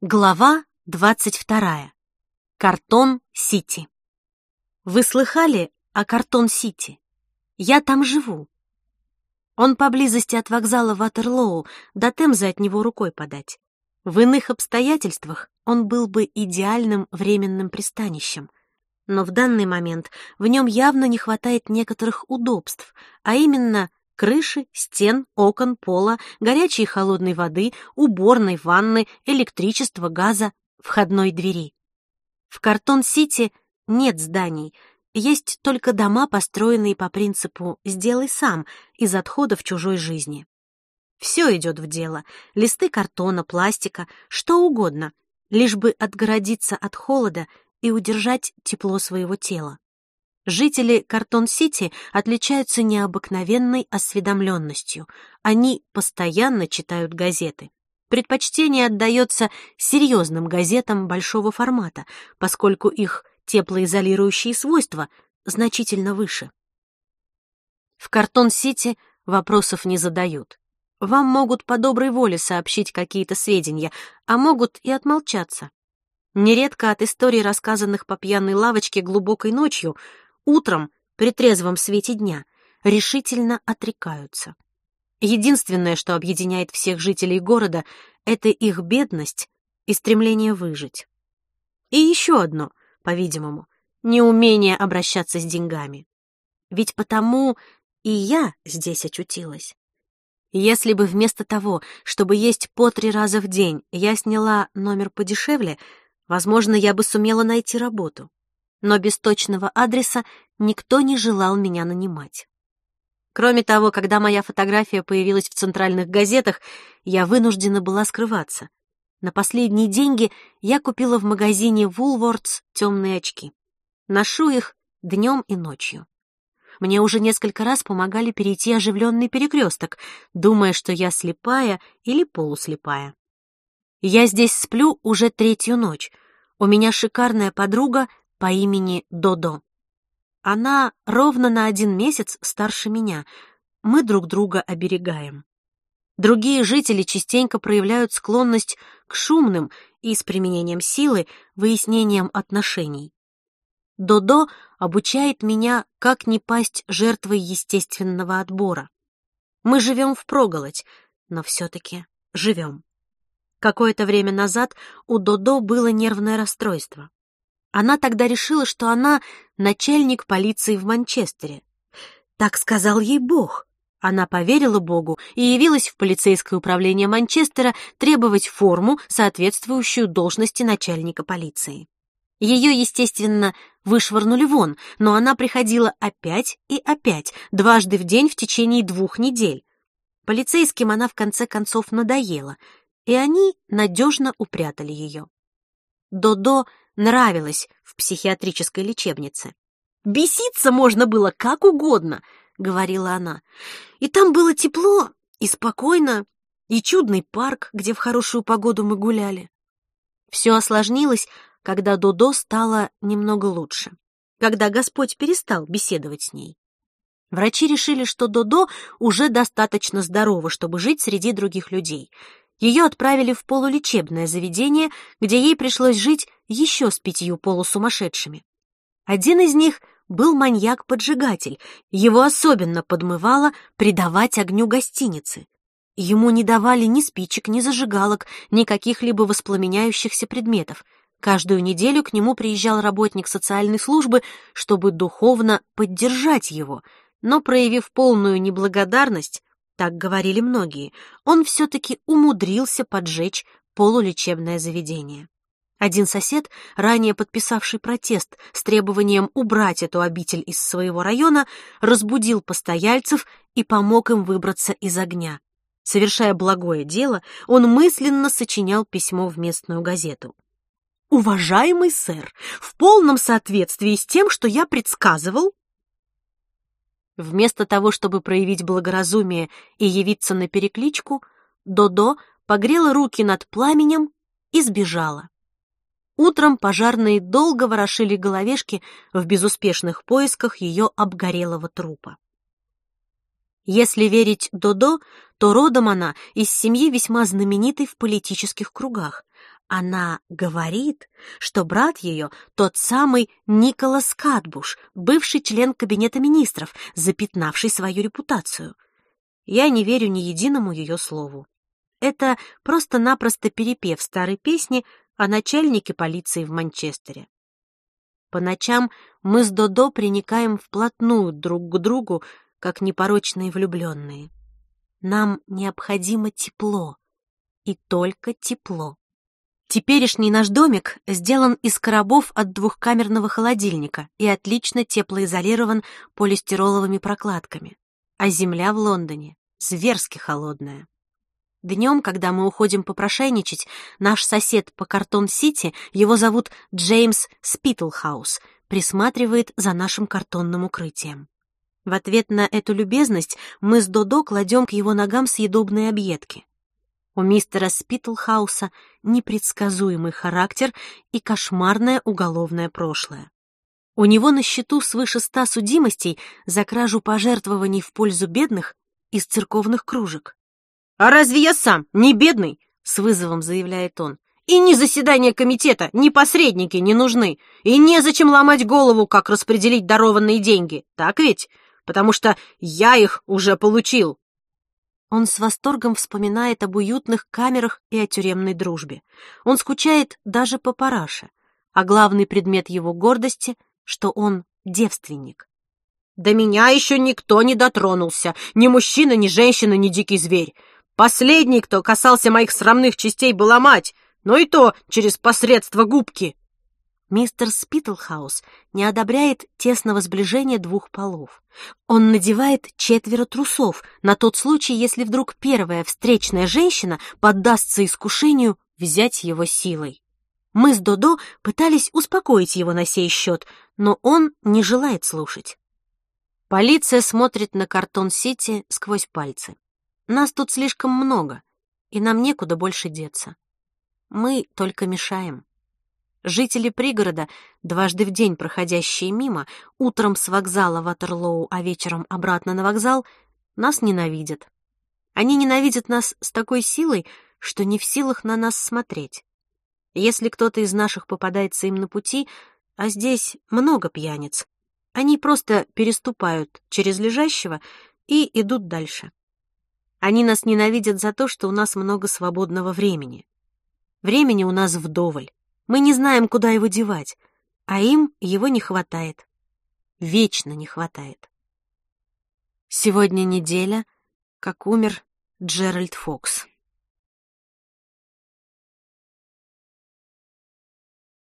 Глава двадцать вторая. Картон-Сити. Вы слыхали о Картон-Сити? Я там живу. Он поблизости от вокзала Ватерлоу, до Темзы от него рукой подать. В иных обстоятельствах он был бы идеальным временным пристанищем. Но в данный момент в нем явно не хватает некоторых удобств, а именно крыши, стен, окон, пола, горячей и холодной воды, уборной, ванны, электричества, газа, входной двери. В Картон-Сити нет зданий, есть только дома, построенные по принципу «сделай сам» из отходов чужой жизни. Все идет в дело — листы картона, пластика, что угодно, лишь бы отгородиться от холода и удержать тепло своего тела. Жители Картон-Сити отличаются необыкновенной осведомленностью. Они постоянно читают газеты. Предпочтение отдается серьезным газетам большого формата, поскольку их теплоизолирующие свойства значительно выше. В Картон-Сити вопросов не задают. Вам могут по доброй воле сообщить какие-то сведения, а могут и отмолчаться. Нередко от историй, рассказанных по пьяной лавочке глубокой ночью, утром, при трезвом свете дня, решительно отрекаются. Единственное, что объединяет всех жителей города, это их бедность и стремление выжить. И еще одно, по-видимому, неумение обращаться с деньгами. Ведь потому и я здесь очутилась. Если бы вместо того, чтобы есть по три раза в день, я сняла номер подешевле, возможно, я бы сумела найти работу но без точного адреса никто не желал меня нанимать. Кроме того, когда моя фотография появилась в центральных газетах, я вынуждена была скрываться. На последние деньги я купила в магазине Woolworths темные очки. Ношу их днем и ночью. Мне уже несколько раз помогали перейти оживленный перекресток, думая, что я слепая или полуслепая. Я здесь сплю уже третью ночь. У меня шикарная подруга по имени Додо. Она ровно на один месяц старше меня. Мы друг друга оберегаем. Другие жители частенько проявляют склонность к шумным и с применением силы выяснениям отношений. Додо обучает меня, как не пасть жертвой естественного отбора. Мы живем впроголодь, но все-таки живем. Какое-то время назад у Додо было нервное расстройство. Она тогда решила, что она начальник полиции в Манчестере. Так сказал ей Бог. Она поверила Богу и явилась в полицейское управление Манчестера требовать форму, соответствующую должности начальника полиции. Ее, естественно, вышвырнули вон, но она приходила опять и опять, дважды в день в течение двух недель. Полицейским она в конце концов надоела, и они надежно упрятали ее. Додо нравилось в психиатрической лечебнице. «Беситься можно было как угодно», — говорила она. «И там было тепло и спокойно, и чудный парк, где в хорошую погоду мы гуляли». Все осложнилось, когда Додо стало немного лучше, когда Господь перестал беседовать с ней. Врачи решили, что Додо уже достаточно здорова, чтобы жить среди других людей, ее отправили в полулечебное заведение, где ей пришлось жить еще с пятью полусумасшедшими. Один из них был маньяк-поджигатель, его особенно подмывало придавать огню гостиницы. Ему не давали ни спичек, ни зажигалок, ни каких-либо воспламеняющихся предметов. Каждую неделю к нему приезжал работник социальной службы, чтобы духовно поддержать его, но, проявив полную неблагодарность, так говорили многие, он все-таки умудрился поджечь полулечебное заведение. Один сосед, ранее подписавший протест с требованием убрать эту обитель из своего района, разбудил постояльцев и помог им выбраться из огня. Совершая благое дело, он мысленно сочинял письмо в местную газету. «Уважаемый сэр, в полном соответствии с тем, что я предсказывал, Вместо того, чтобы проявить благоразумие и явиться на перекличку, Додо погрела руки над пламенем и сбежала. Утром пожарные долго ворошили головешки в безуспешных поисках ее обгорелого трупа. Если верить Додо, то родом она из семьи весьма знаменитой в политических кругах. Она говорит, что брат ее тот самый Николас Катбуш, бывший член Кабинета министров, запятнавший свою репутацию. Я не верю ни единому ее слову. Это просто-напросто перепев старой песни о начальнике полиции в Манчестере. По ночам мы с Додо приникаем вплотную друг к другу, как непорочные влюбленные. Нам необходимо тепло, и только тепло. Теперешний наш домик сделан из коробов от двухкамерного холодильника и отлично теплоизолирован полистироловыми прокладками. А земля в Лондоне зверски холодная. Днем, когда мы уходим попрошайничать, наш сосед по Картон-Сити, его зовут Джеймс Спитлхаус, присматривает за нашим картонным укрытием. В ответ на эту любезность мы с Додо кладем к его ногам съедобные объедки. У мистера Спитлхауса непредсказуемый характер и кошмарное уголовное прошлое. У него на счету свыше ста судимостей за кражу пожертвований в пользу бедных из церковных кружек. «А разве я сам не бедный?» — с вызовом заявляет он. «И ни заседания комитета, ни посредники не нужны, и незачем ломать голову, как распределить дарованные деньги, так ведь? Потому что я их уже получил». Он с восторгом вспоминает об уютных камерах и о тюремной дружбе. Он скучает даже по параше, а главный предмет его гордости, что он девственник. «До меня еще никто не дотронулся, ни мужчина, ни женщина, ни дикий зверь. Последний, кто касался моих срамных частей, была мать, но и то через посредство губки». Мистер Спитлхаус не одобряет тесного сближения двух полов. Он надевает четверо трусов на тот случай, если вдруг первая встречная женщина поддастся искушению взять его силой. Мы с Додо пытались успокоить его на сей счет, но он не желает слушать. Полиция смотрит на картон-сити сквозь пальцы. Нас тут слишком много, и нам некуда больше деться. Мы только мешаем. Жители пригорода, дважды в день проходящие мимо, утром с вокзала Ватерлоу, а вечером обратно на вокзал, нас ненавидят. Они ненавидят нас с такой силой, что не в силах на нас смотреть. Если кто-то из наших попадается им на пути, а здесь много пьяниц, они просто переступают через лежащего и идут дальше. Они нас ненавидят за то, что у нас много свободного времени. Времени у нас вдоволь. Мы не знаем, куда его девать, а им его не хватает. Вечно не хватает. Сегодня неделя, как умер Джеральд Фокс.